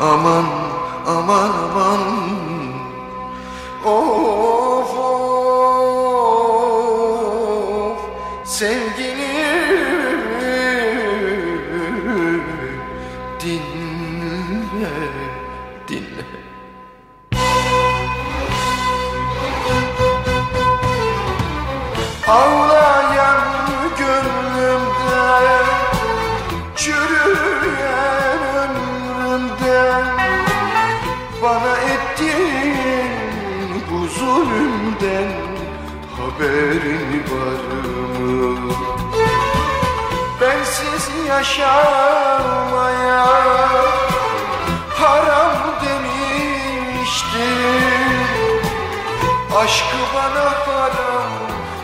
Aman aman aman. Of of. Sevgilim Dinle Dinle. Ağlayın zulümden Haberin var mı? Bensiz yaşamaya haram demiştin Aşkı bana haram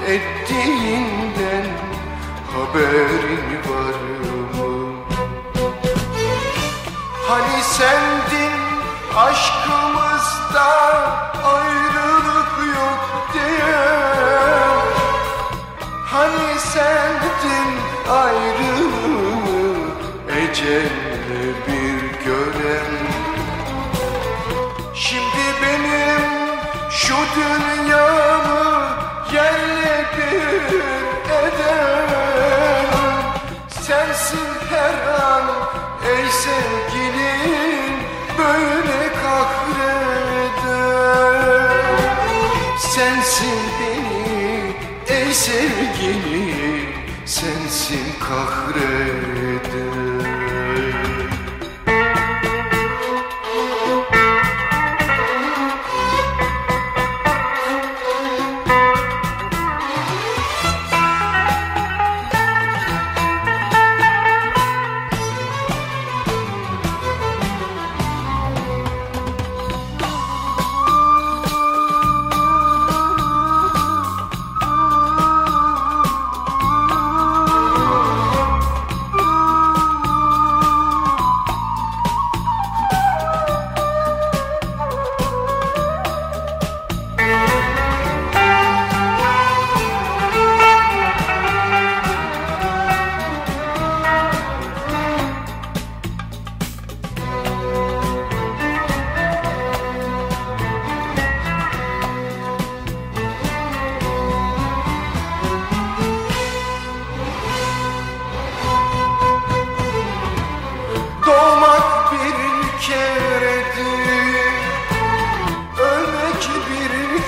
ettiğinden haberin var mı? Hani sendin aşkımızda ayrılık yok diye. Hani sendin ayrılık ecelle bir gören. Şimdi benim şu dünyamı yerle bir eden. Sensin her an ey sevgilim böyle Sensin beni ey sevgilim sensin kahreden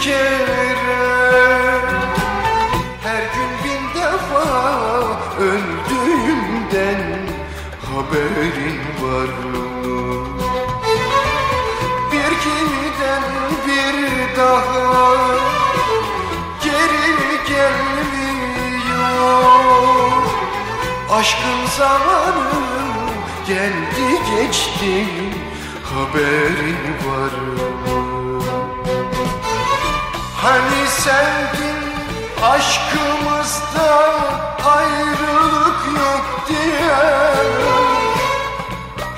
kere Her gün bin defa öldüğümden Haberin var mı? Bir giden bir daha Geri gelmiyor Aşkın zamanı geldi geçti haberin var mı? Hani sendin aşkımızda ayrılık yok diye.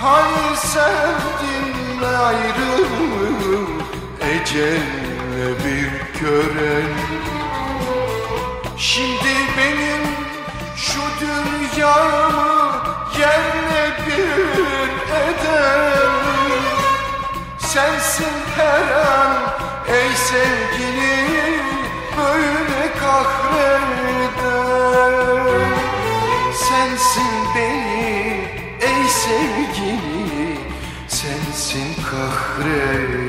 Hani sendin ayrılık ecelle bir gören Şimdi benim şu dünyamı yerle bir eden Sensin her an ey sevgili böyle kahreden Sensin beni ey sevgili sensin kahreden